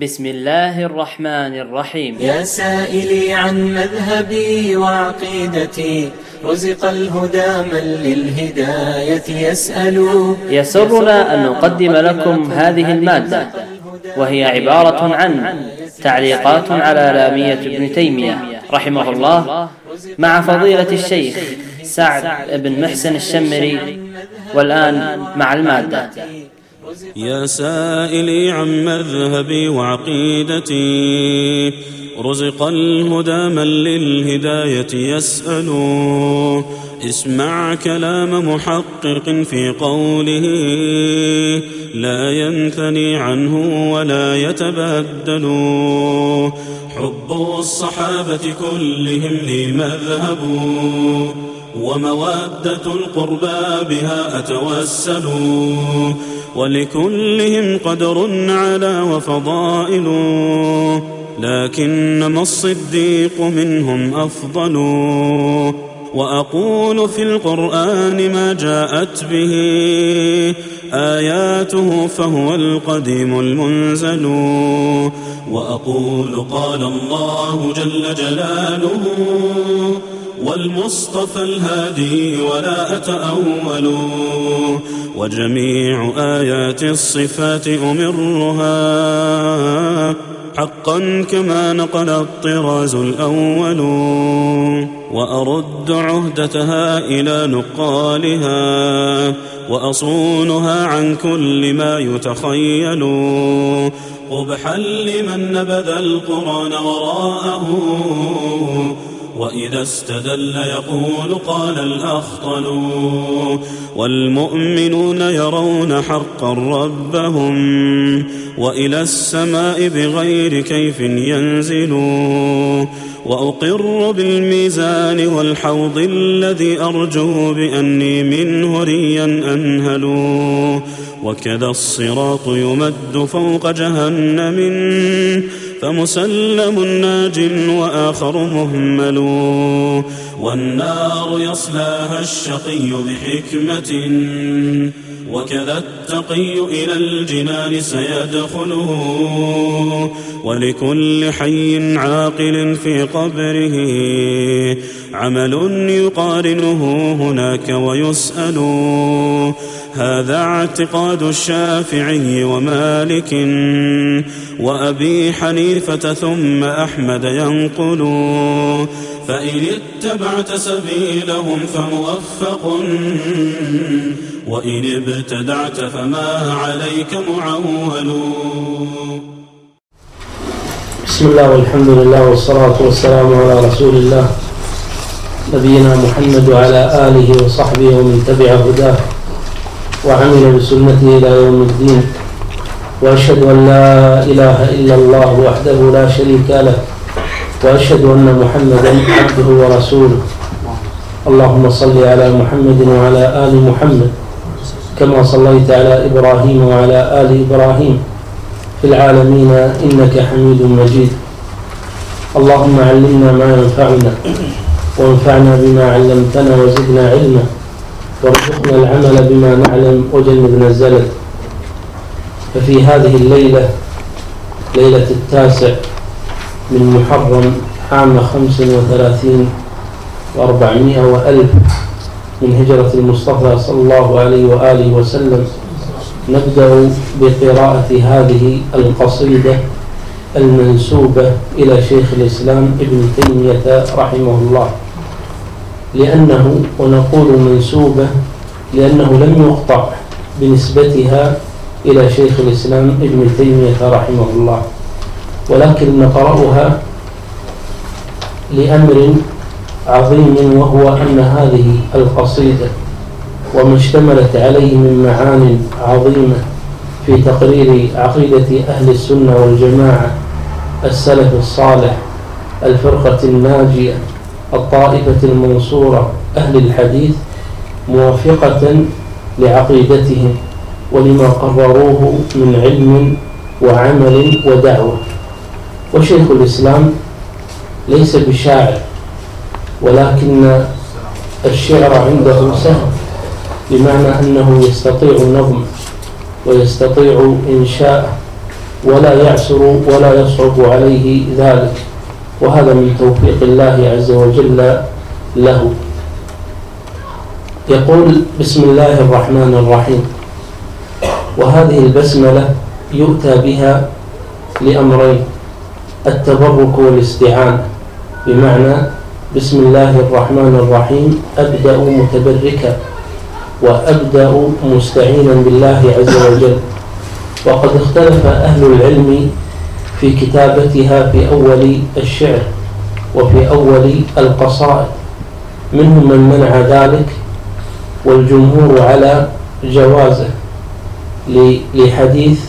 بسم الله الرحمن الرحيم. يا سائلي عن مذهبي وعقيدتي رزق الهدى من للهداية يسأل. يسرنا أن نقدم لكم هذه المادة. وهي عبارة عن تعليقات على لامية ابن تيمية رحمه الله مع فضيلة الشيخ سعد بن محسن الشمري والآن مع المادة. يا سائلي عن مذهبي وعقيدتي. رزق الهدى من للهداية يسأل. اسمع كلام محقق في قوله. لا ينثني عنه ولا يتبدل. حب الصحابة كلهم لي مذهب ومودة القربى بها أتوسل. ولكلهم قدر على وفضائل. لكنما الصديق منهم أفضل. وأقول في القرآن ما جاءت به. آياته فهو القديم المنزل. وأقول قال الله جل جلاله والمصطفى الهادي ولا أتأول. وجميع آيات الصفات أمرها حقا كما نقل الطراز الأول. وأرد عهدتها إلى نقالها وأصونها عن كل ما يتخيل. قبحا لمن نبذ القرآن وراءه. وإذا استدل يقول قال الأخطل والمؤمنون يرون حقا ربهم وإلى السماء بغير كيف ينزلوا وأقر بالميزان والحوض الذي أرجو بأني منه ريا أنهل. وكذا الصراط يمد فوق جهنم. فمسلم ناج وآخر مهمل. والنار يصلاها الشقي بحكمة. وكذا التقي إلى الجنان سيدخله. ولكل حي عاقل في قبره. عمل يقارنه هناك ويسأل. هذا اعتقاد الشافعي ومالك وأبي حنيفة ثم أحمد ينقل فإن اتبعت سبيلهم فموفق وإن ابتدعت فما عليك معول. بسم الله والحمد لله والصلاة والسلام على رسول الله. نبينا محمد وعلى آله وصحبه ومن تبع هداه. وعمل بسنته إلى يوم الدين. وأشهد أن لا إله إلا الله وحده لا شريك له. وأشهد أن محمدا عبده ورسوله. اللهم صل على محمد وعلى آل محمد كما صليت على إبراهيم وعلى آل إبراهيم. في العالمين إنك حميد مجيد. اللهم علمنا ما ينفعنا وانفعنا بما علمتنا وزدنا علما. وارزقنا العمل بما نعلم وجنبنا الزلل. ففي هذه الليلة ليلة التاسع من محرم عام خمس وثلاثين وأربعمائة وألف من هجرة المصطفى صلى الله عليه وآله وسلم نبدأ بقراءة هذه القصيدة المنسوبة إلى شيخ الإسلام ابن تيمية رحمه الله. لأنه ونقول منسوبة لأنه لم يقطع بنسبتها إلى شيخ الإسلام ابن تيمية رحمه الله. ولكن نقرأها لأمر عظيم وهو أن هذه القصيدة وما اشتملت عليه من معان عظيمة في تقرير عقيدة أهل السنة والجماعة السلف الصالح الفرقة الناجية الطائفة المنصورة أهل الحديث موافقة لعقيدتهم ولما قرروه من علم وعمل ودعوة. وشيخ الإسلام ليس بشاعر ولكن الشعر عنده سهل بمعنى أنه يستطيع النظم ويستطيع إنشاء ولا يعسر ولا يصعب عليه ذلك. وهذا من توفيق الله عز وجل له. يقول بسم الله الرحمن الرحيم. وهذه البسملة يؤتى بها لأمرين التبرك والاستعانة بمعنى بسم الله الرحمن الرحيم أبدأ متبركا وأبدأ مستعينا بالله عز وجل. وقد اختلف أهل العلم في كتابتها في أول الشعر وفي أول القصائد. منهم من منع ذلك والجمهور على جوازه لحديث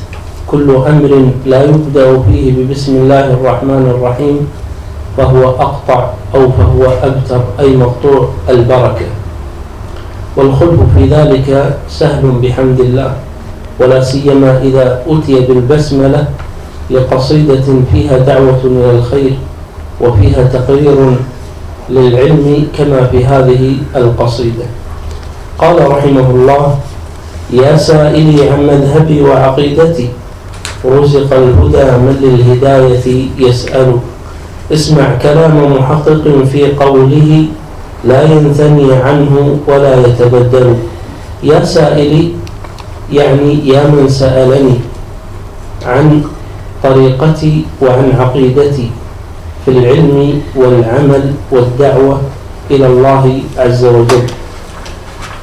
كل أمر لا يبدأ فيه ببسم الله الرحمن الرحيم فهو أقطع أو فهو أبتر أي مقطوع البركة. والخلف في ذلك سهل بحمد الله ولا سيما إذا أتي بالبسملة لقصيدة فيها دعوة إلى الخير وفيها تقرير للعلم كما في هذه القصيدة. قال رحمه الله يا سائلي عن مذهبي وعقيدتي رزق الهدى من للهداية يسأل. اسمع كلام محقق في قوله لا ينثني عنه ولا يتبدل يا سائلي يعني يا من سألني عن طريقتي وعن عقيدتي في العلم والعمل والدعوة إلى الله عز وجل.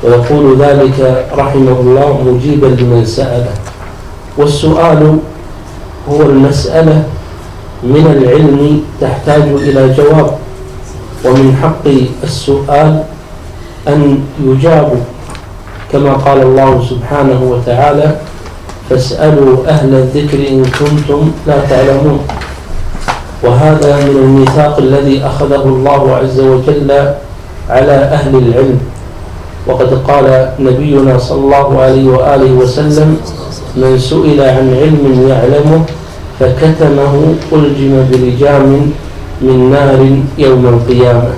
ويقول ذلك رحمه الله مجيبا لمن سأله. والسؤال هو المسألة من العلم تحتاج إلى جواب. ومن حق السؤال أن يجاب كما قال الله سبحانه وتعالى فاسألوا أهل الذكر إن كنتم لا تعلمون. وهذا من الميثاق الذي أخذه الله عز وجل على أهل العلم. وقد قال نبينا صلى الله عليه وآله وسلم من سئل عن علم يعلمه فكتمه ألجم بلجام من نار يوم القيامة.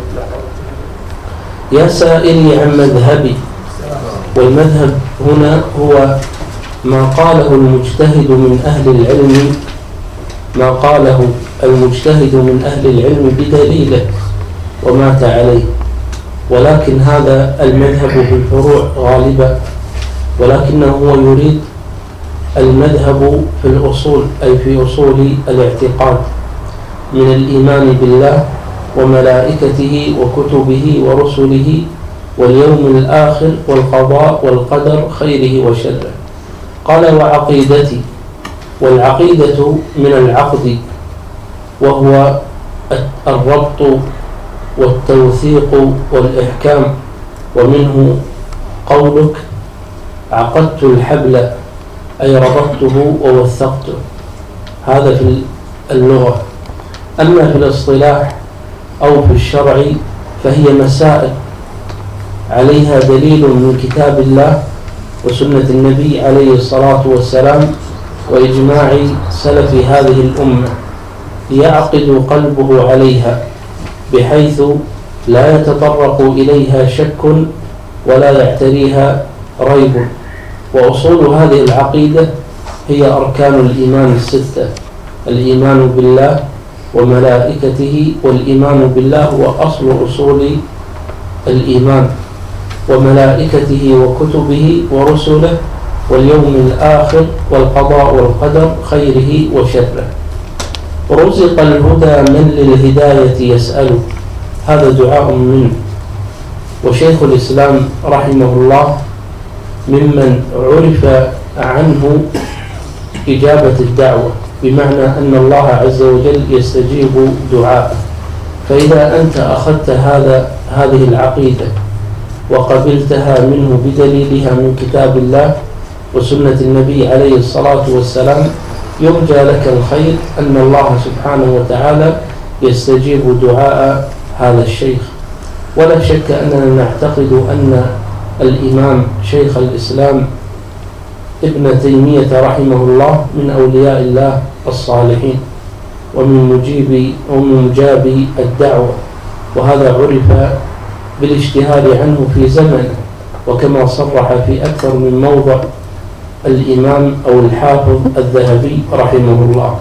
يا سائلي عن مذهبي والمذهب هنا هو ما قاله المجتهد من أهل العلم ما قاله المجتهد من أهل العلم بدليله ومات عليه. ولكن هذا المذهب في الفروع غالبا ولكنه هو يريد المذهب في الأصول أي في أصول الاعتقاد من الإيمان بالله وملائكته وكتبه ورسله واليوم الآخر والقضاء والقدر خيره وشره. قال وعقيدتي والعقيدة من العقد وهو الربط والتوثيق والإحكام ومنه قولك عقدت الحبل أي ربطته ووثقته. هذا في اللغة. أما في الاصطلاح أو في الشرع فهي مسائل عليها دليل من كتاب الله وسنة النبي عليه الصلاة والسلام وإجماع سلف هذه الأمة يعقد قلبه عليها بحيث لا يتطرق إليها شك ولا يعتريها ريب. وأصول هذه العقيدة هي أركان الإيمان الستة الإيمان بالله وملائكته والإيمان بالله هو أصل أصول الإيمان. وملائكته وكتبه ورسله واليوم الآخر والقضاء والقدر خيره وشره. رزق الهدى من للهداية يسأل. هذا دعاء منه. وشيخ الإسلام رحمه الله ممن عرف عنه إجابة الدعوة بمعنى أن الله عز وجل يستجيب دعاءه. فإذا أنت أخذت هذا هذه العقيدة وقبلتها منه بدليلها من كتاب الله وسنة النبي عليه الصلاة والسلام يرجى لك الخير أن الله سبحانه وتعالى يستجيب دعاء هذا الشيخ. ولا شك أننا نعتقد أن الإمام شيخ الإسلام ابن تيمية رحمه الله من أولياء الله الصالحين ومن مجيب ومن مجاب الدعوة وهذا عرف بالاشتهار عنه في زمنه وكما صرح في أكثر من موضع الإمام أو الحافظ الذهبي رحمه الله.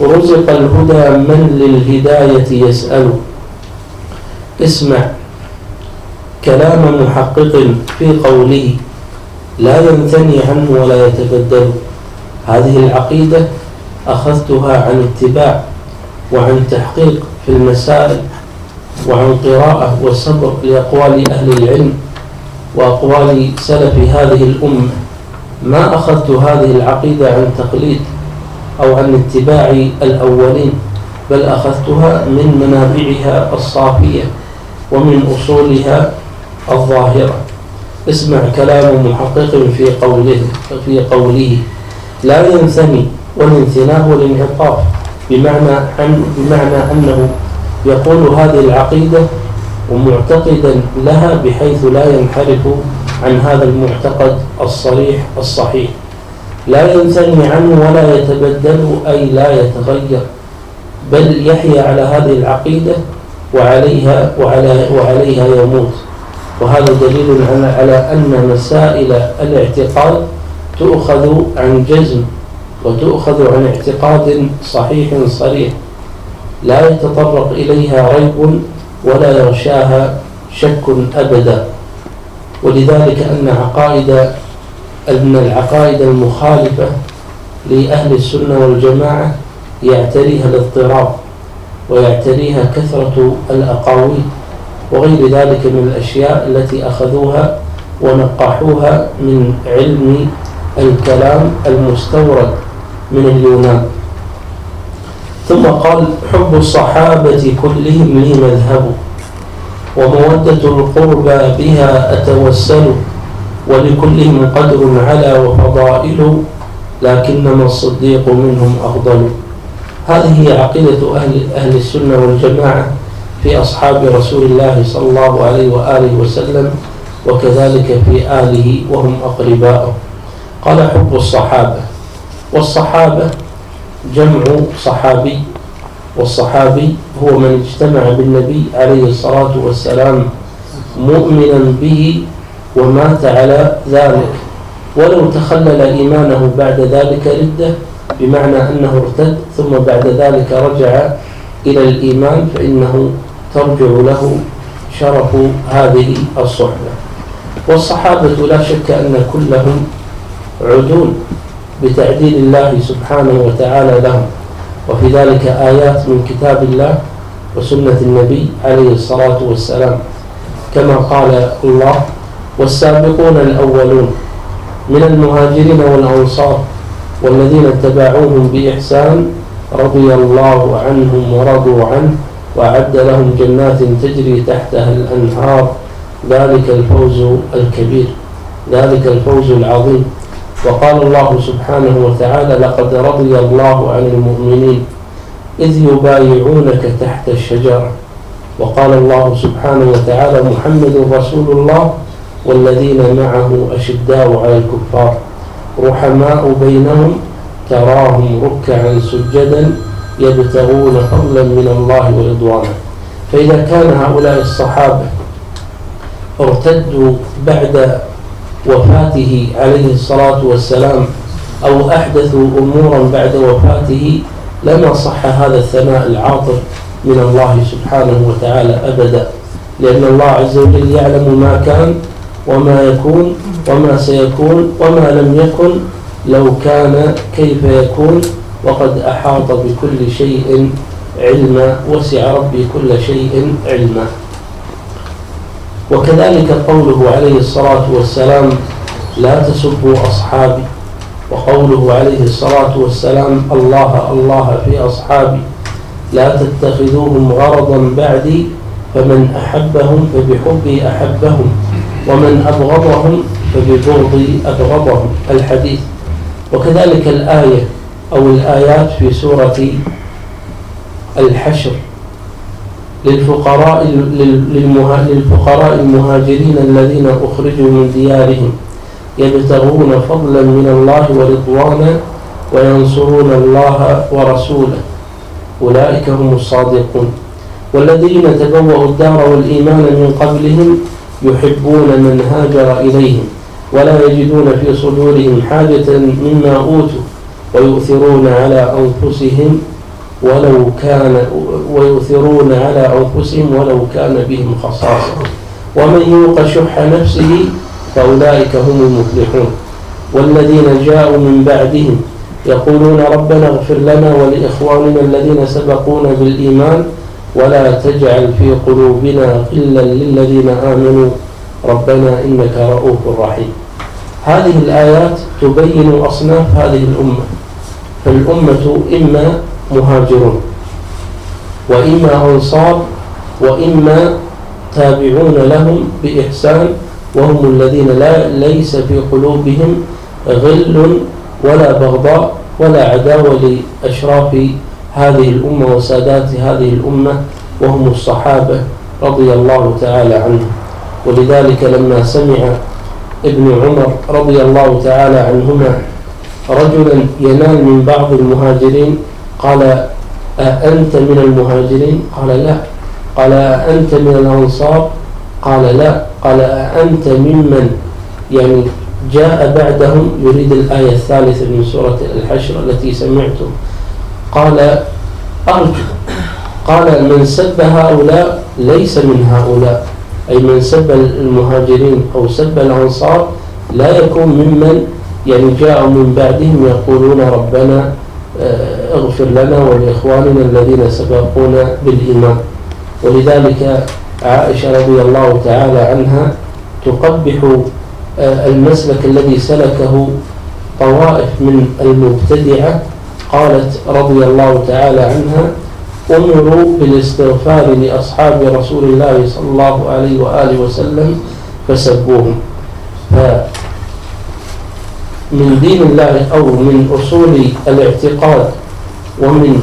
رزق الهدى من للهداية يسأل. اسمع كلام محقق في قوله لا ينثني عنه ولا يتبدل. هذه العقيدة أخذتها عن اتباع وعن تحقيق في المسائل وعن قراءة وصبر لأقوال أهل العلم وأقوال سلف هذه الأمة. ما أخذت هذه العقيدة عن تقليد أو عن اتباع الأولين بل أخذتها من منابعها الصافية ومن أصولها الظاهرة. اسمع كلام محقق في قوله في قوله لا ينثني والانثناء والانعطاف بمعنى أن بمعنى أنه يقول هذه العقيدة ومعتقدا لها بحيث لا ينحرف عن هذا المعتقد الصريح الصحيح. لا ينثني عنه ولا يتبدل أي لا يتغير. بل يحيا على هذه العقيدة وعليها وعلى وعليها يموت. وهذا دليل على أن مسائل الاعتقاد تؤخذ عن جزم وتؤخذ عن اعتقاد صحيح صريح. لا يتطرق إليها ريب ولا يغشاها شك أبدا. ولذلك أن عقائد أن العقائد المخالفة لأهل السنة والجماعة يعتريها الاضطراب ويعتريها كثرة الأقاويل وغير ذلك من الأشياء التي أخذوها ونقحوها من علم الكلام المستورد من اليونان. ثم قال حب الصحابة كلهم لي مذهب ومودة القربى بها أتوسل ولكلهم قدر على وفضائل لكنما الصديق منهم أفضل. هذه هي عقيدة أهل, أهل السنة والجماعة في أصحاب رسول الله صلى الله عليه وآله وسلم وكذلك في آله وهم أقرباء. قال حب الصحابة والصحابة جمع صحابي والصحابي هو من اجتمع بالنبي عليه الصلاة والسلام مؤمنا به ومات على ذلك. ولو تخلل إيمانه بعد ذلك ردة بمعنى أنه ارتد ثم بعد ذلك رجع إلى الإيمان فإنه ترجع له شرف هذه الصحبة. والصحابة لا شك أن كلهم عدول. بتعديل الله سبحانه وتعالى لهم. وفي ذلك آيات من كتاب الله وسنة النبي عليه الصلاة والسلام. كما قال الله والسابقون الأولون من المهاجرين والأنصار والذين اتبعوهم بإحسان رضي الله عنهم ورضوا عنه وأعد لهم جنات تجري تحتها الأنهار. ذلك الفوز الكبير. ذلك الفوز العظيم. وقال الله سبحانه وتعالى لقد رضي الله عن المؤمنين إذ يبايعونك تحت الشجرة. وقال الله سبحانه وتعالى محمد رسول الله والذين معه أشداء على الكفار رحماء بينهم تراهم ركعا سجدا يبتغون فضلا من الله ورضوانا. فإذا كان هؤلاء الصحابة ارتدوا بعد وفاته عليه الصلاة والسلام أو أحدثوا أمورا بعد وفاته لما صح هذا الثناء العاطر من الله سبحانه وتعالى أبدا. لأن الله عز وجل يعلم ما كان وما يكون وما سيكون وما لم يكن لو كان كيف يكون. وقد أحاط بكل شيء علما وسع ربي كل شيء علما. وكذلك قوله عليه الصلاة والسلام لا تسبوا أصحابي. وقوله عليه الصلاة والسلام الله الله في أصحابي. لا تتخذوهم غرضا بعدي فمن أحبهم فبحبي أحبهم ومن أبغضهم فببغضي أبغضهم. الحديث. وكذلك الآية أو الآيات في سورة الحشر. للفقراء للفقراء المهاجرين الذين أخرجوا من ديارهم. يبتغون فضلا من الله ورضوانا وينصرون الله ورسوله. أولئك هم الصادقون. والذين تبوأوا الدار والإيمان من قبلهم يحبون من هاجر إليهم ولا يجدون في صدورهم حاجة مما أوتوا ويؤثرون على أنفسهم ولو كان ويؤثرون على أنفسهم ولو كان بهم خصاصة. ومن يوق شح نفسه فأولئك هم المفلحون. والذين جاءوا من بعدهم يقولون ربنا اغفر لنا ولإخواننا الذين سبقونا بالإيمان ولا تجعل في قلوبنا غلا للذين آمنوا. ربنا إنك رؤوف رحيم. هذه الآيات تبين أصناف هذه الأمة. فالأمة إما مهاجرون. وإما أنصار وإما تابعون لهم بإحسان وهم الذين لا ليس في قلوبهم غل ولا بغضاء ولا عداوة لأشراف هذه الأمة وسادات هذه الأمة وهم الصحابة رضي الله تعالى عنهم. ولذلك لما سمع ابن عمر رضي الله تعالى عنهما رجلا ينال من بعض المهاجرين قال أأنت من المهاجرين؟ قال لا. قال أأنت من الأنصار؟ قال لا. قال أأنت ممن؟ يعني جاء بعدهم يريد الآية الثالثة من سورة الحشر التي سمعتم. قال أرجو. قال من سب هؤلاء ليس من هؤلاء. أي من سب المهاجرين أو سب الأنصار لا يكون ممن؟ يعني جاءوا من بعدهم يقولون ربنا آه، اغفر لنا ولإخواننا الذين سبقونا بالإيمان. ولذلك عائشة رضي الله تعالى عنها تقبح آه، المسلك الذي سلكه طوائف من المبتدعة. قالت رضي الله تعالى عنها أمروا بالاستغفار لأصحاب رسول الله صلى الله عليه وآله وسلم فسبوهم. من دين الله أو من أصول الاعتقاد ومن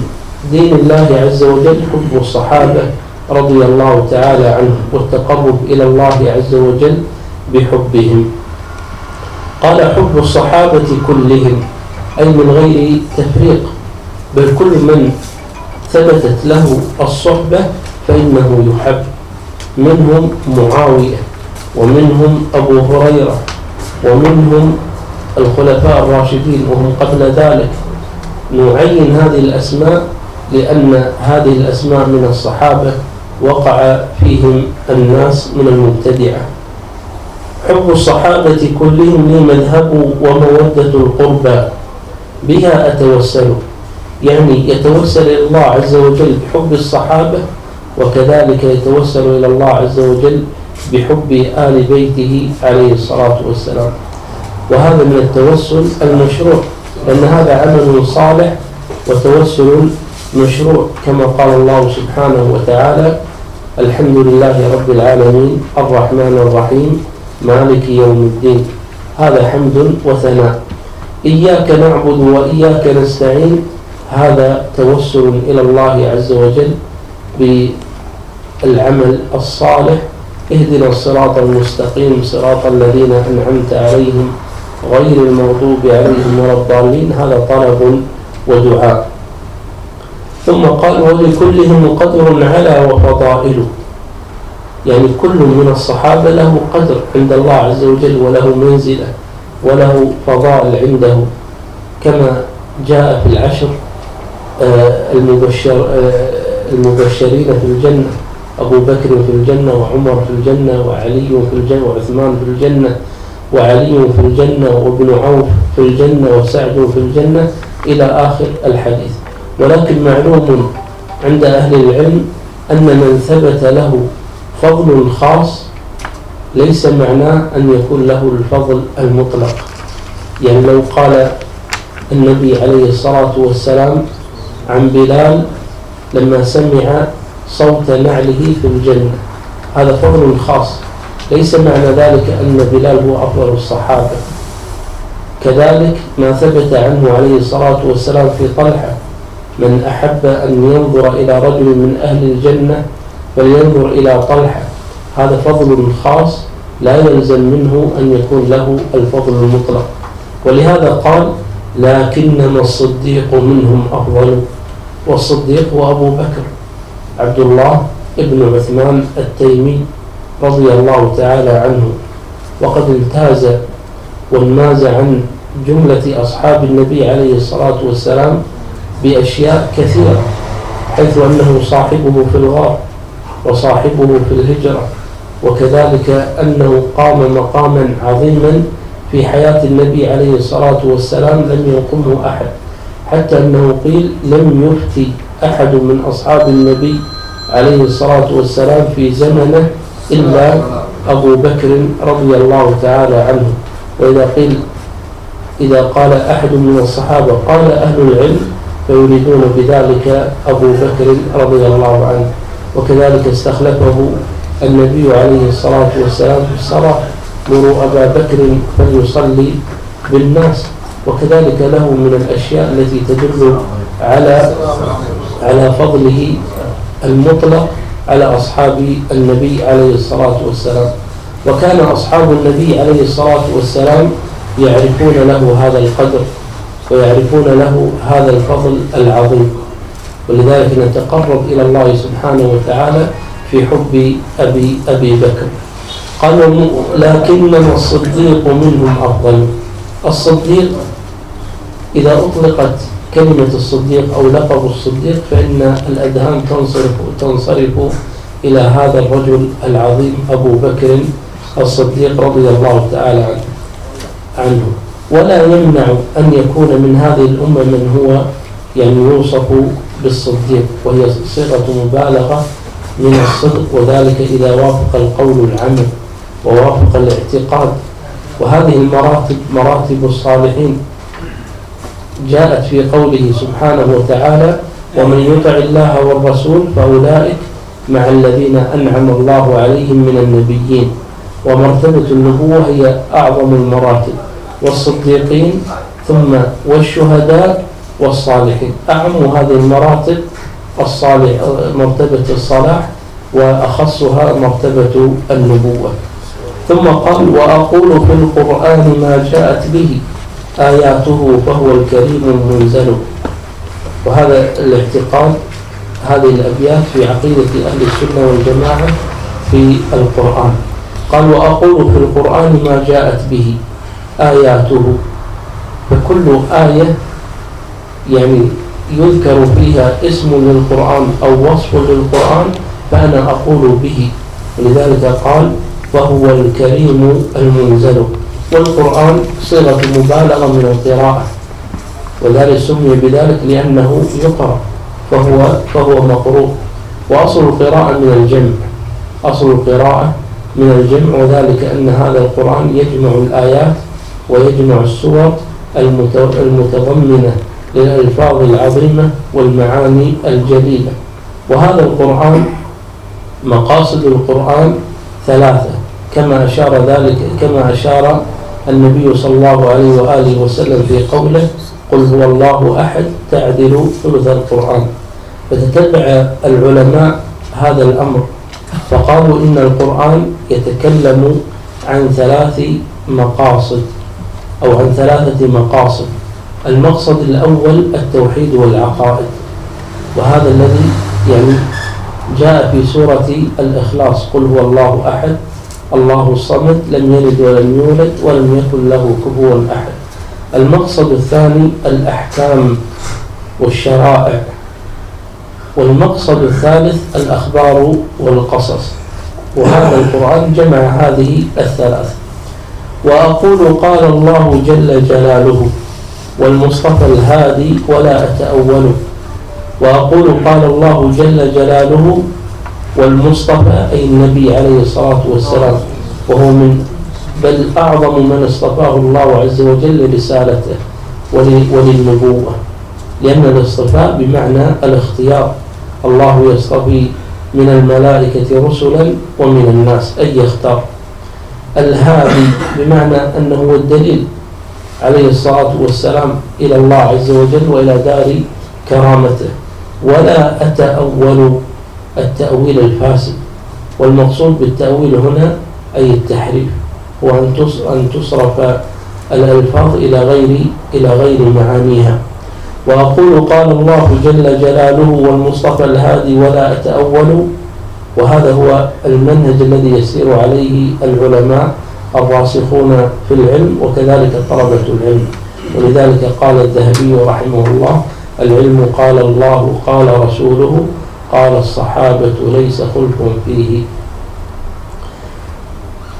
دين الله عز وجل حب الصحابة رضي الله تعالى عنهم والتقرب إلى الله عز وجل بحبهم. قال حب الصحابة كلهم أي من غير تفريق بل كل من ثبتت له الصحبة فإنه يحب. منهم معاوية ومنهم أبو هريرة ومنهم الخلفاء الراشدين وهم قبل ذلك. نعين هذه الأسماء لأن هذه الأسماء من الصحابة وقع فيهم الناس من المبتدعة. حب الصحابة كلهم لي مذهب ومودة القربى بها أتوسل. يعني يتوسل إلى الله عز وجل بحب الصحابة وكذلك يتوسل إلى الله عز وجل بحب آل بيته عليه الصلاة والسلام. وهذا من التوسل المشروع. لأن هذا عمل صالح وتوسل مشروع كما قال الله سبحانه وتعالى الحمد لله رب العالمين الرحمن الرحيم مالك يوم الدين. هذا حمد وثناء. إياك نعبد وإياك نستعين. هذا توسل إلى الله عز وجل بالعمل الصالح. اهدنا الصراط المستقيم صراط الذين أنعمت عليهم. غير المغضوب عليهم ولا الضالين هذا طلب ودعاء. ثم قال ولكلهم قدر على وفضائل يعني كل من الصحابة له قدر عند الله عز وجل وله منزلة وله فضائل عنده كما جاء في العشر آه، المبشر آه، المبشرين في الجنة أبو بكر في الجنة وعمر في الجنة وعلي في الجنة وعثمان في الجنة وعلي في الجنة وابن عوف في الجنة وسعد في الجنة إلى آخر الحديث. ولكن معلوم عند أهل العلم أن من ثبت له فضل خاص ليس معناه أن يكون له الفضل المطلق. يعني لو قال النبي عليه الصلاة والسلام عن بلال لما سمع صوت نعله في الجنة هذا فضل خاص. ليس معنى ذلك أن بلال هو أفضل الصحابة. كذلك ما ثبت عنه عليه الصلاة والسلام في طلحة من أحب أن ينظر إلى رجل من أهل الجنة فلينظر إلى طلحة. هذا فضل خاص لا يلزم منه أن يكون له الفضل المطلق. ولهذا قال لكنما الصديق منهم أفضل. والصديق هو أبو بكر عبد الله ابن عثمان التيمي. رضي الله تعالى عنه. وقد امتاز وانماز عن جملة أصحاب النبي عليه الصلاة والسلام بأشياء كثيرة حيث أنه صاحبه في الغار وصاحبه في الهجرة وكذلك أنه قام مقاما عظيما في حياة النبي عليه الصلاة والسلام لم يقمه أحد حتى أنه قيل لم يفتي أحد من أصحاب النبي عليه الصلاة والسلام في زمنه إلا أبو بكر رضي الله تعالى عنه. وإذا قيل إذا قال أحد من الصحابة قال أهل العلم فيريدون بذلك أبو بكر رضي الله عنه. وكذلك استخلفه النبي عليه الصلاة والسلام في الصلاة مروا أبا بكر فليصلي بالناس. وكذلك له من الأشياء التي تدل على على فضله المطلق على أصحاب النبي عليه الصلاة والسلام. وكان أصحاب النبي عليه الصلاة والسلام يعرفون له هذا القدر ويعرفون له هذا الفضل العظيم. ولذلك نتقرب إلى الله سبحانه وتعالى في حب أبي أبي بكر. قال لكنما الصديق منهم أفضل. الصديق إذا أطلقت كلمة الصديق أو لقب الصديق فإن الأذهان تنصرف تنصرف إلى هذا الرجل العظيم أبو بكر الصديق رضي الله تعالى عنه. ولا يمنع أن يكون من هذه الأمة من هو يعني يوصف بالصديق وهي صيغة مبالغة من الصدق وذلك إذا وافق القول العمل ووافق الاعتقاد. وهذه المراتب مراتب الصالحين جاءت في قوله سبحانه وتعالى ومن يطع الله والرسول فأولئك مع الذين أنعم الله عليهم من النبيين. ومرتبة النبوة هي أعظم المراتب والصديقين ثم والشهداء والصالحين. أعم هذه المراتب الصالح مرتبة الصلاح وأخصها مرتبة النبوة. ثم قال وأقول في القرآن ما جاءت به. آياته فهو الكريم المنزل. وهذا الاعتقاد هذه الأبيات في عقيدة أهل السنة والجماعة في القرآن. قال وأقول في القرآن ما جاءت به آياته. فكل آية يعني يذكر فيها اسم للقرآن أو وصف للقرآن فأنا أقول به. ولذلك قال وهو الكريم المنزل. والقرآن صيغة مبالغة من القراءة وذلك سمي بذلك لأنه يقرأ فهو فهو مقروء. وأصل القراءة من الجمع أصل القراءة من الجمع وذلك أن هذا القرآن يجمع الآيات ويجمع السور المتضمنة للألفاظ العظيمة والمعاني الجليلة. وهذا القرآن مقاصد القرآن ثلاثة كما أشار ذلك كما أشار النبي صلى الله عليه وآله وسلم في قوله قل هو الله أحد تعدل ثلث القرآن. فتتبع العلماء هذا الأمر. فقالوا إن القرآن يتكلم عن ثلاث مقاصد أو عن ثلاثة مقاصد. المقصد الأول التوحيد والعقائد. وهذا الذي يعني جاء في سورة الإخلاص قل هو الله أحد الله الصمد لم يلد ولم يولد ولم يكن له كفوا أحد. المقصد الثاني الأحكام والشرائع. والمقصد الثالث الأخبار والقصص. وهذا القرآن جمع هذه الثلاث. وأقول قال الله جل جلاله والمصطفى الهادي ولا أتأوله. وأقول قال الله جل جلاله والمصطفى أي النبي عليه الصلاة والسلام وهو من بل أعظم من اصطفاه الله عز وجل لرسالته وللنبوة. لأن الاصطفاء بمعنى الاختيار. الله يصطفي من الملائكة رسلا ومن الناس أي يختار. الهادي بمعنى أنه هو الدليل عليه الصلاة والسلام إلى الله عز وجل وإلى دار كرامته. ولا أتأول التأويل الفاسد والمقصود بالتأويل هنا أي التحريف وأن أن تصرف الألفاظ إلى غير إلى غير معانيها. وأقول قال الله جل جلاله والمصطفى الهادي ولا أتأول وهذا هو المنهج الذي يسير عليه العلماء الراسخون في العلم وكذلك طلبة العلم. ولذلك قال الذهبي رحمه الله العلم قال الله قال رسوله قال الصحابة ليس خلف فيه.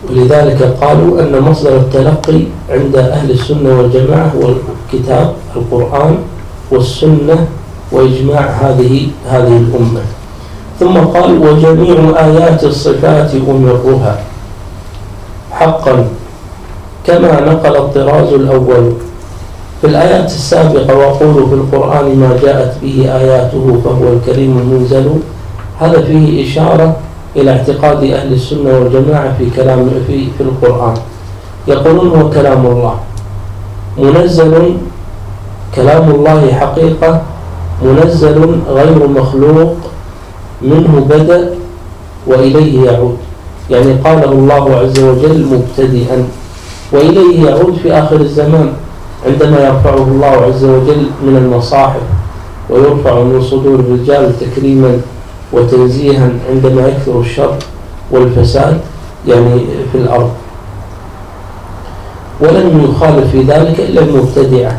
ولذلك قالوا أن مصدر التلقي عند أهل السنة والجماعة هو الكتاب القرآن والسنة وإجماع هذه هذه الأمة. ثم قال وجميع آيات الصفات أمرها. حقا كما نقل الطراز الأول. في الآيات السابقة وقولوا في القرآن ما جاءت به آياته فهو الكريم المنزل. هذا فيه إشارة إلى اعتقاد أهل السنة والجماعة في كلام في في القرآن. يقولون هو كلام الله. منزل كلام الله حقيقة منزل غير مخلوق منه بدأ وإليه يعود. يعني قاله الله عز وجل مبتدئا وإليه يعود في آخر الزمان. عندما يرفعه الله عز وجل من المصاحف ويرفع من صدور الرجال تكريما وتنزيها عندما يكثر الشر والفساد يعني في الأرض. ولم يخالف في ذلك إلا المبتدعة.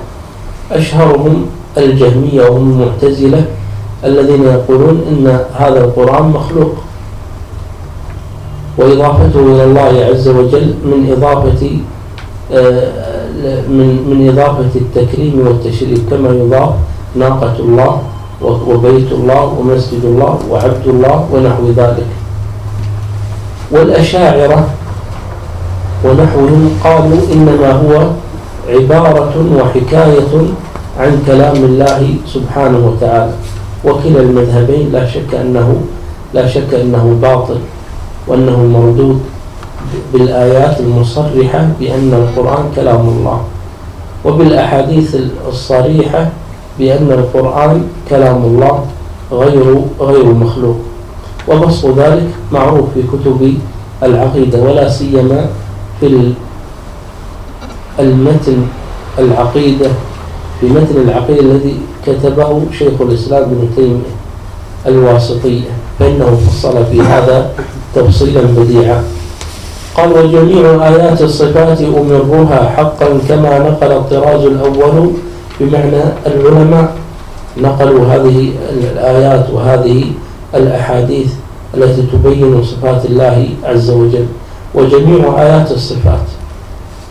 أشهرهم الجهمية وهم المعتزلة الذين يقولون إن هذا القرآن مخلوق. وإضافته إلى الله عز وجل من إضافة آه، من من إضافة التكريم والتشريف كما يضاف ناقة الله وبيت الله ومسجد الله وعبد الله ونحو ذلك. والأشاعرة ونحوهم قالوا إنما هو عبارة وحكاية عن كلام الله سبحانه وتعالى. وكلا المذهبين لا شك أنه لا شك أنه باطل وأنه مردود. بالآيات المصرحة بأن القرآن كلام الله وبالأحاديث الصريحة بأن القرآن كلام الله غير غير مخلوق. وبسط ذلك معروف في كتب العقيدة ولا سيما في المتن العقيدة في متن العقيدة الذي كتبه شيخ الإسلام ابن تيمية الواسطية فإنه فصل في هذا تفصيلا بديعا. قال وجميع آيات الصفات أمرها حقا كما نقل الطراز الأول بمعنى العلماء نقلوا هذه الآيات وهذه الأحاديث التي تبين صفات الله عز وجل وجميع آيات الصفات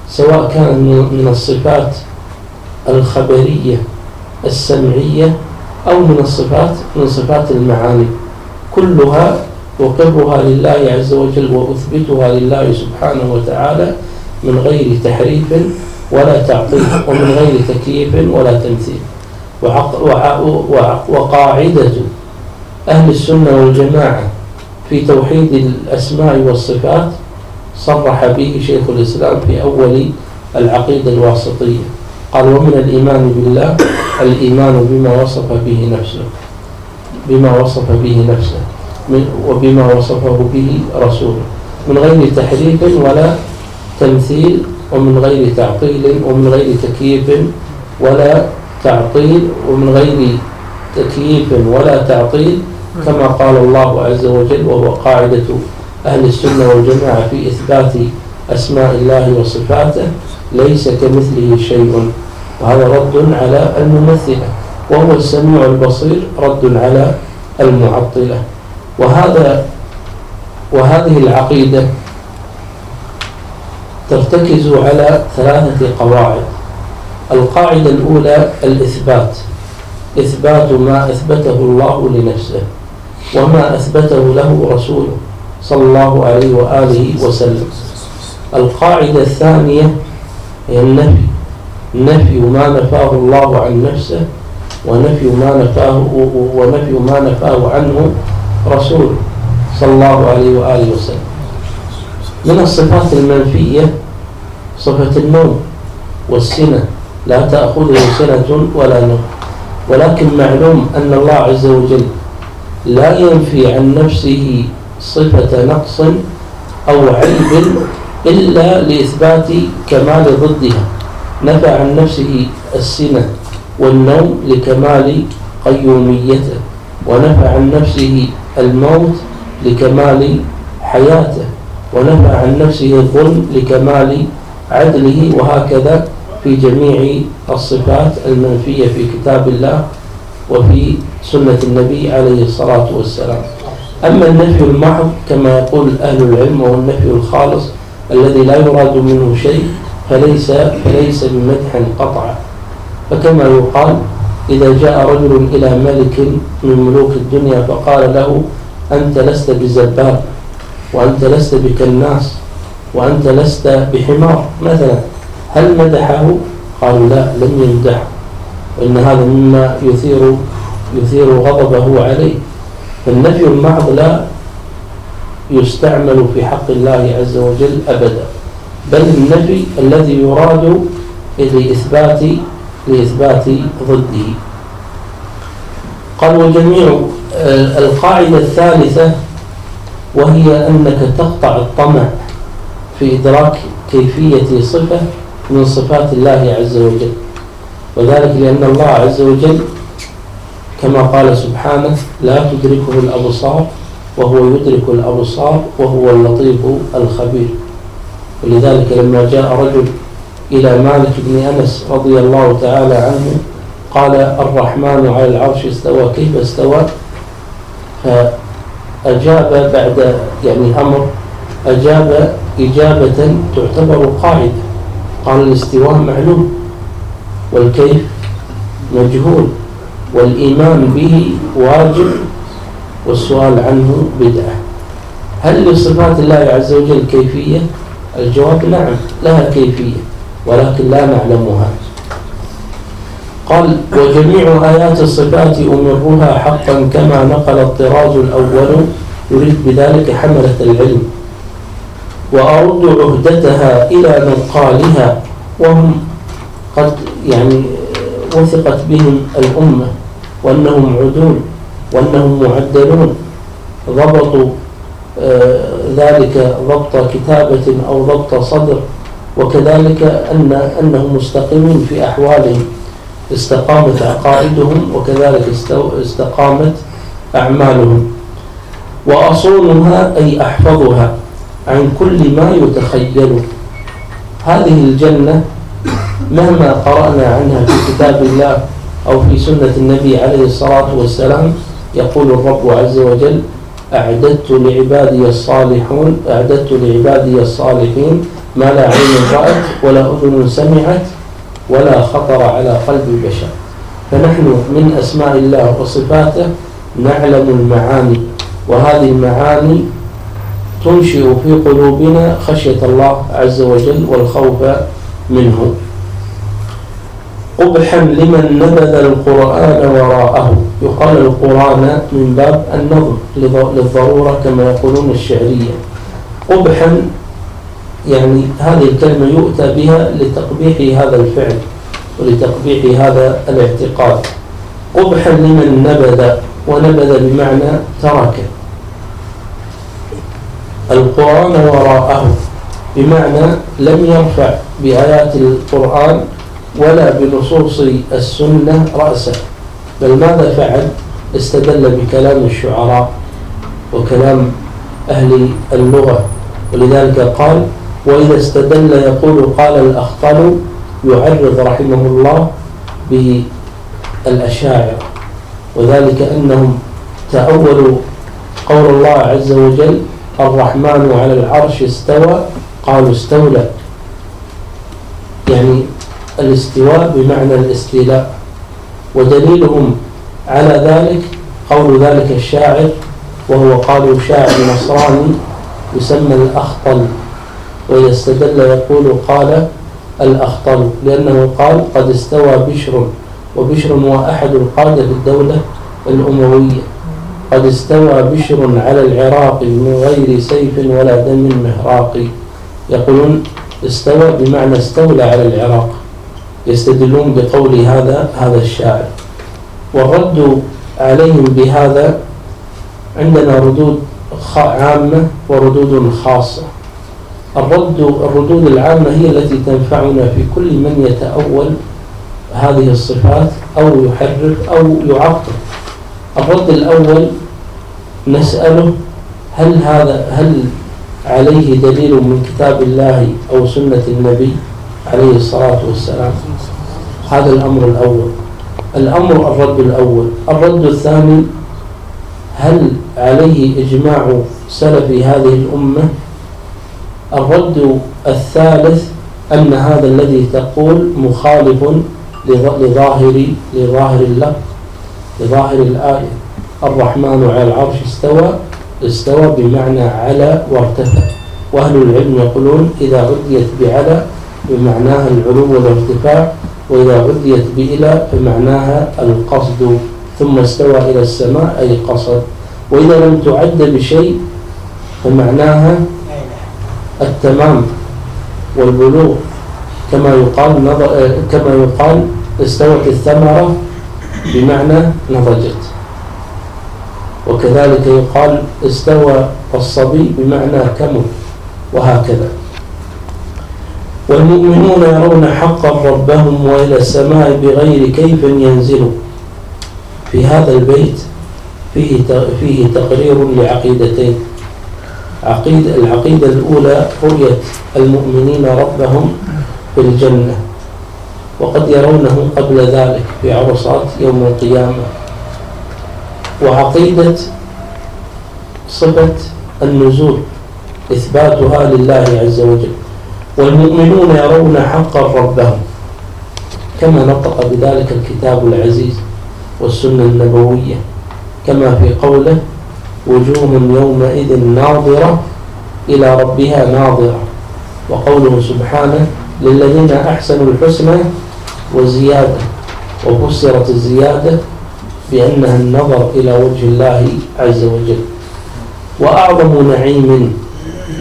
سواء كان من الصفات الخبرية السمعية أو من الصفات من صفات المعاني كلها أقرها لله عز وجل وأثبتها لله سبحانه وتعالى من غير تحريف ولا تعطيل ومن غير تكييف ولا تمثيل. وقاعدة أهل السنة والجماعة في توحيد الأسماء والصفات صرح به شيخ الإسلام في أول العقيدة الواسطية. قال ومن الإيمان بالله الإيمان بما وصف به نفسه بما وصف به نفسه. وبما وصفه به رسوله. من غير تحريف ولا تمثيل ومن غير تعطيل ومن غير تكييف ولا تعطيل ومن غير تكييف ولا تعطيل كما قال الله عز وجل وهو قاعدة أهل السنة والجماعة في إثبات أسماء الله وصفاته ليس كمثله شيء. وهذا رد على الممثلة. وهو السميع البصير رد على المعطلة. وهذا وهذه العقيدة ترتكز على ثلاثة قواعد. القاعدة الأولى الإثبات. إثبات ما أثبته الله لنفسه وما أثبته له رسوله صلى الله عليه وآله وسلم. القاعدة الثانية هي النفي. نفي ما نفاه الله عن نفسه ونفي ما نفاه ونفي ما نفاه عنه رسوله صلى الله عليه وآله وسلم. من الصفات المنفية صفة النوم والسنة. لا تأخذه سنة ولا نوم. ولكن معلوم أن الله عز وجل لا ينفي عن نفسه صفة نقص أو عيب إلا لإثبات كمال ضدها. نفى عن نفسه السنة والنوم لكمال قيوميته. ونفى عن نفسه الموت لكمال حياته ونفى عن نفسه الظلم لكمال عدله وهكذا في جميع الصفات المنفية في كتاب الله وفي سنة النبي عليه الصلاة والسلام. أما النفي المحض كما يقول أهل العلم وهو النفي الخالص الذي لا يراد منه شيء فليس فليس بمدح قطعا. فكما يقال إذا جاء رجل إلى ملك من ملوك الدنيا فقال له أنت لست بزبال وأنت لست بكناس وأنت لست بحمار. مثلا هل مدحه؟ قالوا لا لم يمدحه وإن هذا مما يثير يثير غضبه عليه. فالنفي المحض لا يستعمل في حق الله عز وجل أبدا. بل النفي الذي يراد لإثبات لإثبات ضده. قال وجميع آه، القاعدة الثالثة وهي أنك تقطع الطمع في إدراك كيفية صفة من صفات الله عز وجل. وذلك لأن الله عز وجل كما قال سبحانه لا تدركه الأبصار وهو يدرك الأبصار وهو اللطيف الخبير. ولذلك لما جاء رجل إلى مالك بن أنس رضي الله تعالى عنه قال الرحمن على العرش استوى كيف استوى؟ فأجاب بعد يعني أمر أجاب إجابة تعتبر قاعدة قال الاستواء معلوم والكيف مجهول والإيمان به واجب والسؤال عنه بدعة. هل لصفات الله عز وجل كيفية؟ الجواب نعم لها كيفية. ولكن لا نعلمها. قال وجميع آيات الصفات أمرها حقا كما نقل الطراز الأول يريد بذلك حملة العلم. وأرد عهدتها إلى نقالها وهم قد يعني وثقت بهم الأمة وأنهم عدول وأنهم معدلون. ضبطوا آه، ذلك ضبط كتابة أو ضبط صدر. وكذلك أن أنهم مستقيمين في أحوالهم. استقامت عقائدهم وكذلك استقامت أعمالهم. وأصونها أي أحفظها عن كل ما يتخيل. هذه الجنة مهما قرأنا عنها في كتاب الله أو في سنة النبي عليه الصلاة والسلام يقول الرب عز وجل أعددت لعبادي الصالحون أعددت لعبادي الصالحين ما لا عين رأت ولا أذن سمعت ولا خطر على قلب بشر. فنحن من أسماء الله وصفاته نعلم المعاني وهذه المعاني تنشئ في قلوبنا خشية الله عز وجل والخوف منه. قبحا لمن نبذ القرآن وراءه؟ يقال القرآن من باب النظم للضرورة كما يقولون الشعرية. قبحا يعني هذه الكلمة يؤتى بها لتقبيح هذا الفعل ولتقبيح هذا الاعتقاد. قبحا لمن نبذ ونبذ بمعنى ترك. القرآن وراءه بمعنى لم يرفع بآيات القرآن ولا بنصوص السنة رأسه بل ماذا فعل؟ استدل بكلام الشعراء وكلام أهل اللغة. ولذلك قال وإذا استدل يقول قال الأخطل يعرض رحمه الله بالأشاعرة. وذلك أنهم تأولوا قول الله عز وجل الرحمن على العرش استوى قالوا استولى. يعني الاستواء بمعنى الاستيلاء ودليلهم على ذلك قول ذلك الشاعر وهو قالوا شاعر نصراني يسمى الأخطل وإذا استدل يقول قال الأخطل لأنه قال قد استوى بشر وبشر هو أحد القادة في الدولة الأموية. قد استوى بشر على العراق من غير سيف ولا دم مهراق يقولون استوى بمعنى استولى على العراق. يستدلون بقول هذا هذا الشاعر. والرد عليهم بهذا عندنا ردود عامة وردود خاصة. الرد الردود العامة هي التي تنفعنا في كل من يتأول هذه الصفات أو يحرف أو يعطل الرد الأول نسأله هل هذا هل عليه دليل من كتاب الله أو سنة النبي؟ عليه الصلاة والسلام. هذا الأمر الأول. الأمر الرد الأول. الرد الثاني هل عليه إجماع سلف هذه الأمة؟ الرد الثالث أن هذا الذي تقول مخالف لظاهر لظاهر الله لظاهر الآية. الرحمن على العرش استوى استوى بمعنى على وارتفع. وأهل العلم يقولون إذا عديت بعلى بمعناها العلو والارتفاع وإذا عديت بإلى فمعناها القصد ثم استوى إلى السماء أي قصد وإذا لم تعد بشيء فمعناها التمام والبلوغ. كما يقال كما يقال استوت الثمرة بمعنى نضجت. وكذلك يقال استوى الصبي بمعنى كمل وهكذا. والمؤمنون يرون حقا ربهم وإلى السماء بغير كيف ينزل. في هذا البيت فيه فيه تقرير لعقيدتين. عقيدة العقيدة الأولى رؤية المؤمنين ربهم في الجنة وقد يرونه قبل ذلك في عرصات يوم القيامة. وعقيدة صفة النزول إثباتها لله عز وجل. والمؤمنون يرون حقا ربهم كما نطق بذلك الكتاب العزيز والسنة النبوية كما في قوله وجوه يومئذ ناظرة إلى ربها ناظرة وقوله سبحانه للذين أحسنوا الحسنى وزيادة وفسرت الزيادة بأنها النظر إلى وجه الله عز وجل. وأعظم نعيم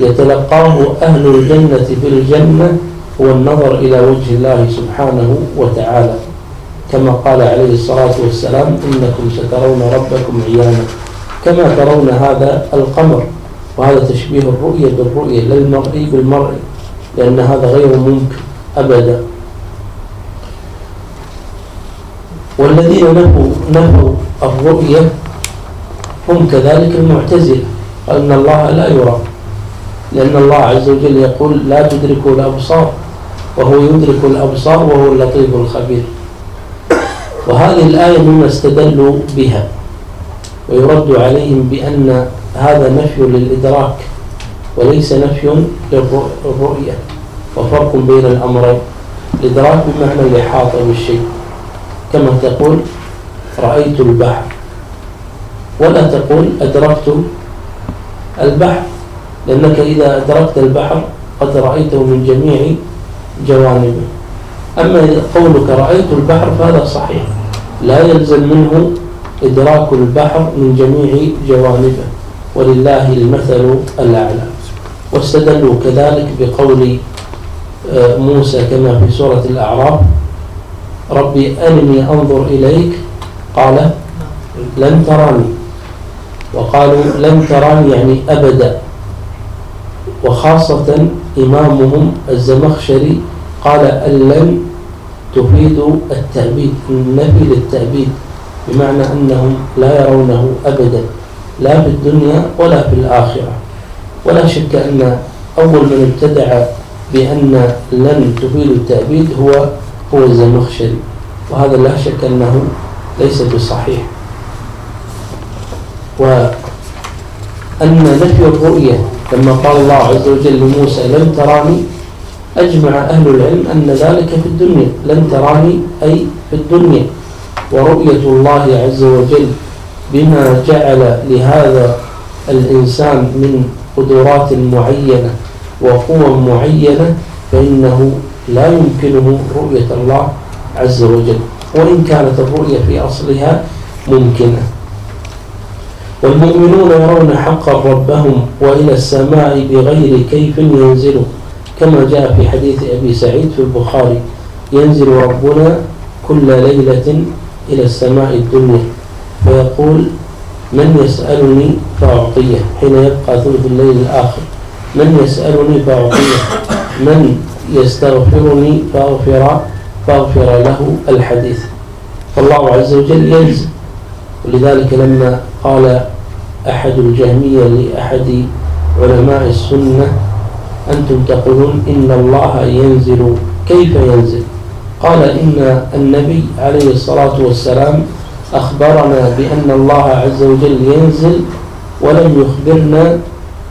يتلقاه أهل الجنة في الجنة هو النظر إلى وجه الله سبحانه وتعالى. كما قال عليه الصلاة والسلام إنكم سترون ربكم عيانا. كما ترون هذا القمر وهذا تشبيه الرؤية بالرؤية للمرئي بالمرء لأن هذا غير ممكن أبدا. والذين نفوا نفوا الرؤية هم كذلك المعتزلة أن الله لا يرى. لأن الله عز وجل يقول لا تدركوا الأبصار وهو يدرك الأبصار وهو اللطيف الخبير. وهذه الآية مما استدلوا بها ويرد عليهم بأن هذا نفي للإدراك وليس نفي للرؤية وفرق بين الأمرين الإدراك بمعنى الإحاطة بالشيء. كما تقول رأيت البحر. ولا تقول أدركت البحر. لأنك إذا أدركت البحر قد رأيته من جميع جوانبه. أما قولك رأيت البحر فهذا صحيح. لا يلزم منه إدراك البحر من جميع جوانبه. ولله المثل الأعلى. واستدلوا كذلك بقول آه، موسى كما في سورة الأعراف ربي أرني أنظر إليك. قال لن تراني. وقالوا لن تراني يعني أبدا. وخاصة إمامهم الزمخشري قال لن تفيد التأبيد النفي للتأبيد بمعنى أنهم لا يرونه أبدا لا في الدنيا ولا في الآخرة. ولا شك أن أول من ابتدع بأن لن تفيد التأبيد هو هو الزمخشري. وهذا لا شك أنه ليس بصحيح. وأن نفي الرؤية لما قال الله عز وجل لموسى لن تراني أجمع أهل العلم أن ذلك في الدنيا لن تراني أي في الدنيا. ورؤية الله عز وجل بما جعل لهذا الإنسان من قدرات معينة وقوى معينة فإنه لا يمكنه رؤية الله عز وجل. وإن كانت الرؤية في أصلها ممكنة. والمؤمنون يرون حقا ربهم وإلى السماء بغير كيف ينزل. كما جاء في حديث أبي سعيد في البخاري ينزل ربنا كل ليلة إلى السماء الدنيا فيقول من يسألني فأعطيه. حين يبقى ثلث الليل الآخر من يسألني فأعطيه. من يستغفرني فأغفر فأغفر له الحديث. فالله عز وجل ينزل. ولذلك لما قال أحد الجهمية لأحد علماء السنة؟ أنتم تقولون إن الله ينزل. كيف ينزل؟ قال إن النبي عليه الصلاة والسلام أخبرنا بأن الله عز وجل ينزل ولم يخبرنا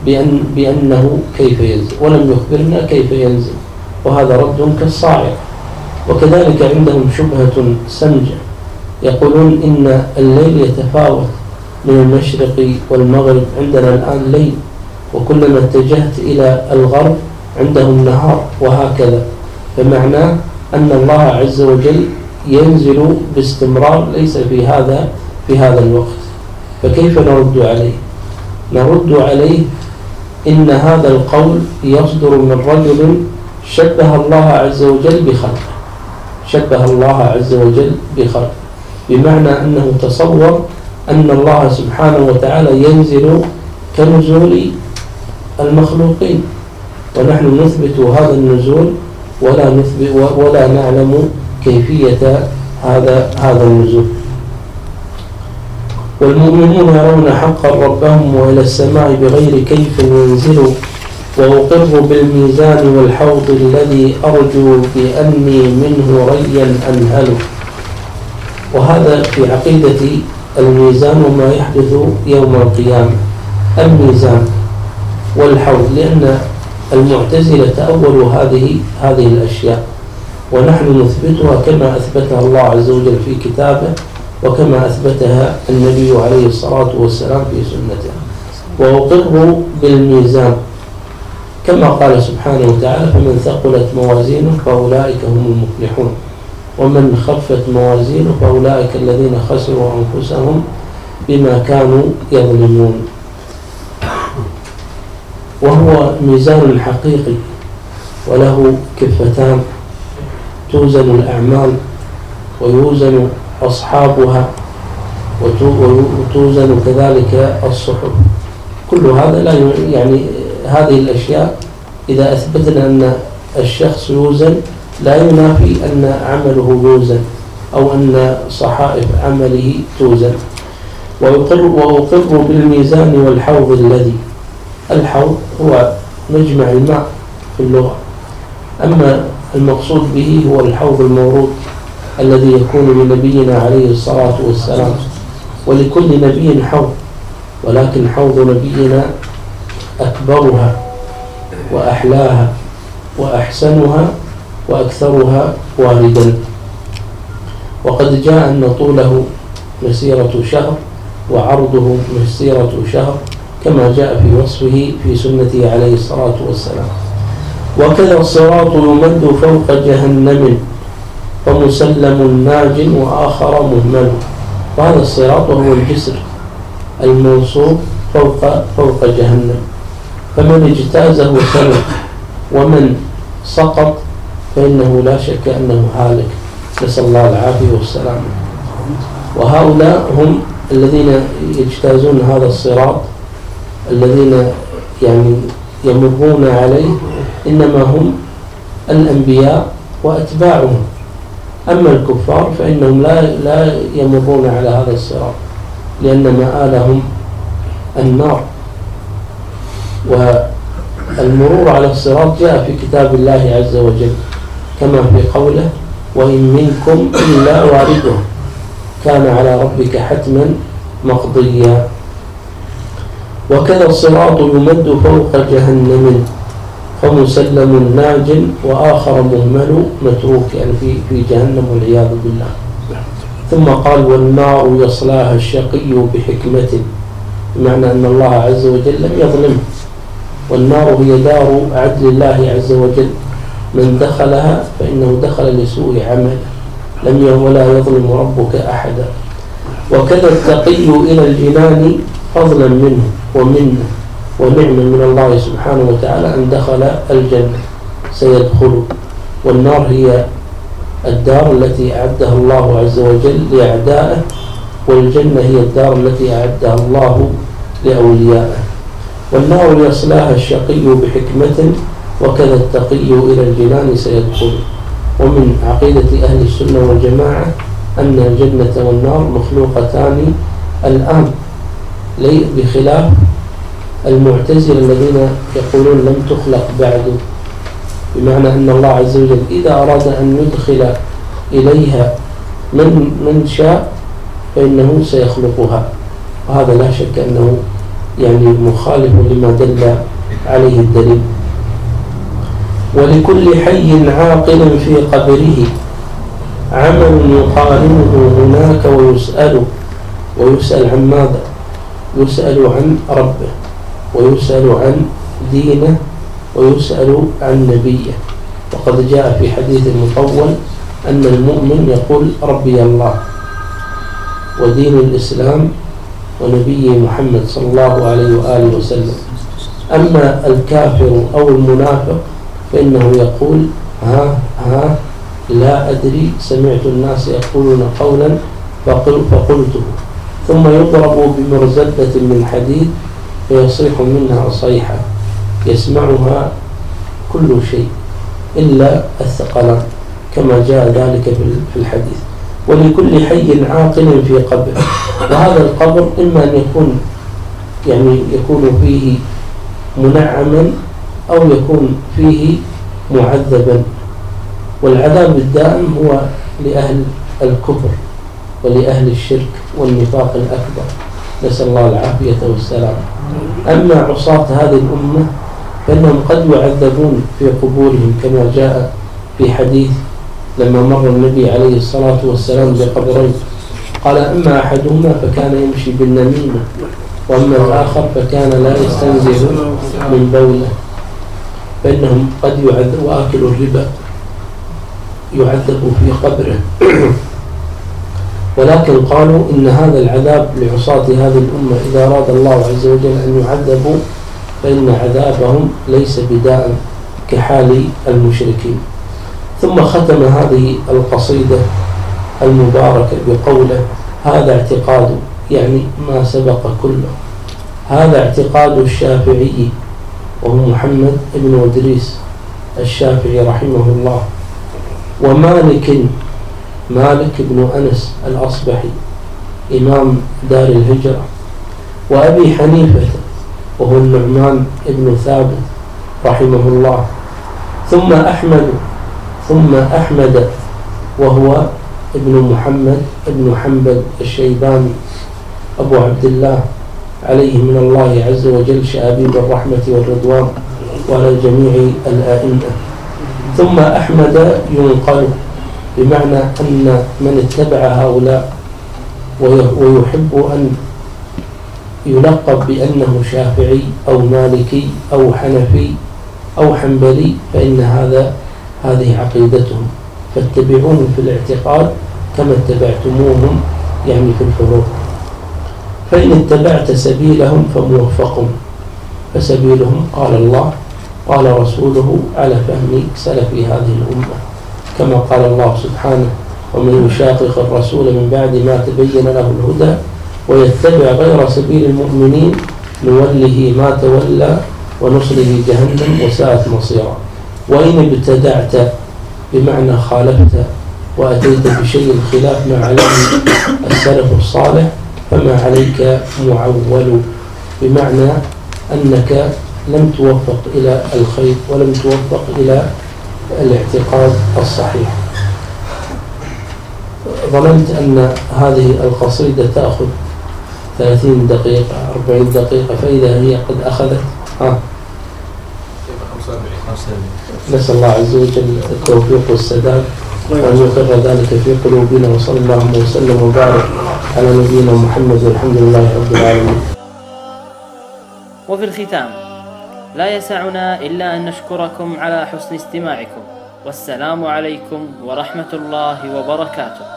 بأن بأنه كيف ينزل. ولم يخبرنا كيف ينزل. وهذا رد كالصاعقة وكذلك عندهم شبهة سمجة. يقولون إن الليل يتفاوت. من المشرق والمغرب عندنا الآن ليل وكلما اتجهت إلى الغرب عندهم نهار وهكذا. فمعناه أن الله عز وجل ينزل باستمرار ليس في هذا في هذا الوقت. فكيف نرد عليه؟ نرد عليه إن هذا القول يصدر من رجل شبه الله عز وجل بخلقه. شبه الله عز وجل بخلقه. بمعنى أنه تصور أن الله سبحانه وتعالى ينزل كنزول المخلوقين. ونحن نثبت هذا النزول ولا نثبت ولا نعلم كيفية هذا هذا النزول. والمؤمنون يرون حقا ربهم وإلى السماء بغير كيف ينزلوا وأقر بالميزان والحوض الذي أرجو بأني منه ريا أنهل وهذا في عقيدة الميزان وما يحدث يوم القيامة. الميزان والحوض لأن المعتزلة تأولوا هذه هذه الأشياء. ونحن نثبتها كما أثبتها الله عز وجل في كتابه وكما أثبتها النبي عليه الصلاة والسلام في سنته. وأقر بالميزان. كما قال سبحانه وتعالى فمن ثقلت موازينه فأولئك هم المفلحون. ومن خفت موازينه فأولئك الذين خسروا أنفسهم بما كانوا يظلمون. وهو ميزان حقيقي وله كفتان توزن الأعمال ويوزن أصحابها وتوزن كذلك الصحف. كل هذا لا يعني هذه الأشياء إذا أثبتنا أن الشخص يوزن لا ينافي أن عمله يوزن أو أن صحائف عمله توزن. ويقر وأقر بالميزان والحوض الذي الحوض هو مجمع الماء في اللغة. أما المقصود به هو الحوض المورود الذي يكون لنبينا عليه الصلاة والسلام. ولكل نبي حوض ولكن حوض نبينا أكبرها وأحلاها وأحسنها وأكثرها واردا. وقد جاء أن طوله مسيرة شهر وعرضه مسيرة شهر كما جاء في وصفه في سنته عليه الصلاة والسلام. وكذا الصراط يمد فوق جهنم فمسلم ناج وآخر مهمل. وهذا الصراط وهو الجسر المنصوب فوق فوق جهنم. فمن اجتازه سلم ومن سقط فإنه لا شك أنه هالك نسأل الله العافية والسلام. وهؤلاء هم الذين يجتازون هذا الصراط الذين يعني يمرون عليه إنما هم الأنبياء وأتباعهم. أما الكفار فإنهم لا لا يمرون على هذا الصراط لأن مآلهم النار. والمرور على الصراط جاء في كتاب الله عز وجل. كما في قوله وإن منكم إلا واردها كان على ربك حتما مقضيا. وكذا الصراط يمد فوق جهنم. فمسلم ناج وآخر مهمل متروك يعني في في جهنم والعياذ بالله. ثم قال والنار يصلاها الشقي بحكمة. بمعنى أن الله عز وجل لم يظلمه والنار هي دار عدل الله عز وجل. من دخلها فإنه دخل لسوء عمل لم ولا يظلم ربك أحدا. وكذا التقي إلى الجنان فضلا منه ومنه ونعمة من الله سبحانه وتعالى أن دخل الجنة. سيدخل. والنار هي الدار التي أعدها الله عز وجل لأعدائه والجنة هي الدار التي أعدها الله لأوليائه. والنار يصلاها الشقي بحكمة وكذا التقي إلى الجنان سيدخل. ومن عقيدة أهل السنة والجماعة أن الجنة والنار مخلوقتان الآن بخلاف المعتزلة الذين يقولون لم تخلق بعد. بمعنى أن الله عز وجل إذا أراد أن يدخل إليها من من شاء فإنه سيخلقها. وهذا لا شك أنه يعني مخالف لما دل عليه الدليل. ولكل حي عاقل في قبره. عمل يقارنه هناك ويسأل ويسأل عن ماذا؟ يسأل عن ربه ويسأل عن دينه ويسأل عن نبيه. وقد جاء في حديث مطول أن المؤمن يقول ربي الله ودين الإسلام ونبي محمد صلى الله عليه وآله وسلم. أما الكافر أو المنافق فإنه يقول ها ها لا أدري سمعت الناس يقولون قولا فقل فقلته. ثم يضرب بمرزبة من حديد فيصيح منها صيحة يسمعها كل شيء إلا الثقلان كما جاء ذلك في الحديث. ولكل حي عاقل في قبر وهذا القبر إما أن يكون يعني يكون فيه منعما أو يكون فيه معذبا. والعذاب الدائم هو لأهل الكفر ولأهل الشرك والنفاق الأكبر. نسأل الله العافية والسلام. أما عصاة هذه الأمة فإنهم قد يعذبون في قبورهم كما جاء في حديث لما مر النبي عليه الصلاة والسلام بقبرين. قال أما أحدهما فكان يمشي بالنميمة وأما الآخر فكان لا يستنزه من بوله. فإنهم قد يعذب وآكل الربا. يعذب في قبره. ولكن قالوا إن هذا العذاب لعصاة هذه الأمة. إذا أراد الله عز وجل أن يعذبوا فإن عذابهم ليس بداء كحال المشركين. ثم ختم هذه القصيدة المباركة بقوله هذا اعتقاد يعني ما سبق كله. هذا اعتقاد الشافعي وهو محمد بن إدريس الشافعي رحمه الله ومالك مالك بن أنس الأصبحي إمام دار الهجرة وأبي حنيفة وهو النعمان بن ثابت رحمه الله ثم أحمد ثم أحمد وهو ابن محمد ابن حنبل الشيباني أبو عبد الله عليه من الله عز وجل شآبيب الرحمة والرضوان وعلى جميع الآئمة. ثم أحمد ينقل بمعنى أن من اتبع هؤلاء ويحب أن يلقب بأنه شافعي أو مالكي أو حنفي أو حنبلي فإن هذا هذه عقيدتهم. فاتبعوهم في الاعتقاد كما اتبعتموهم يعني في الفروع فإن اتبعت سبيلهم فموفق فسبيلهم قال الله قال رسوله على فهم سلف هذه الأمة. كما قال الله سبحانه ومن يشاقق الرسول من بعد ما تبين له الهدى ويتبع غير سبيل المؤمنين نوله ما تولى ونصله جهنم وساءت مصيرا. وإن ابتدعت بمعنى خالفت وأتيت بشيء خلاف ما عليه السلف الصالح فما عليك معول بمعنى أنك لم توفق إلى الخير ولم توفق إلى الاعتقاد الصحيح. ظننت أن هذه القصيدة تأخذ ثلاثين دقيقة أربعين دقيقة فإذا هي قد أخذت ها؟ نسأل الله عز وجل التوفيق والسداد. وأن يقر ذلك في قلوبنا وصلى الله وسلم وبارك على نبينا محمد والحمد لله رب العالمين. وفي الختام لا يسعنا إلا أن نشكركم على حسن استماعكم والسلام عليكم ورحمة الله وبركاته.